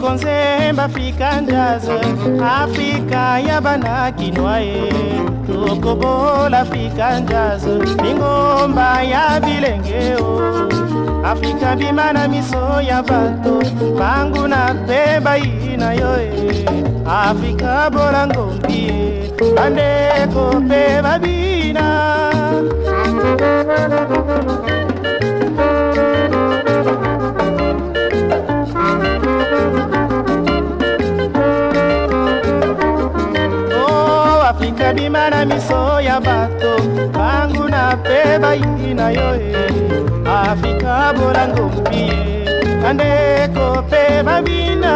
tokonzemba afrika jaz afrika ya bana kinwa ye tokobola afrika jaz lingomba ya bilenge o afrika bima na miso ya bato bangu na mpe bayi na yo e afrika bola ngombi ye bandeko mpe babina ebima na miso ya bato banguna mpe bayingi na yo e afrika bolango mbi bandeko mpe babina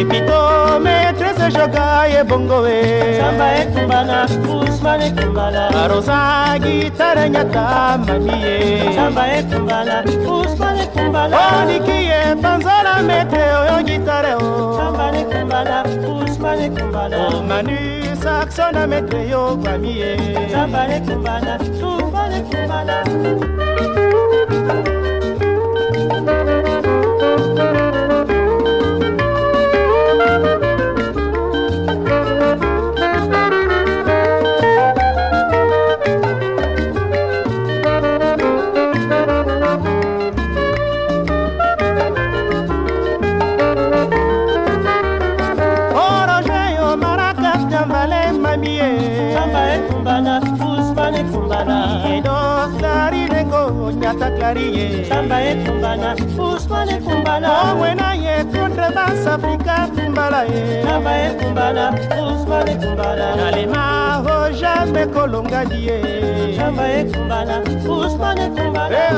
epito maîtrese joka ebongo e samba ekumbana usman ekumbala barosa gitara nyaka mami e samba ekumbala usman ekumbala oliki ye panzola maître o manu saxona metre yo kwami ye samba e kumbana, ekumbana e kumbana ikedo klarirengo nyata klarie samba ekumbana e kumbana owena ye kundre bas afrika kumbala ye samba ekumbana e kumbana. nalema ho jambe kolonga die samba ekumbana usbane kumbala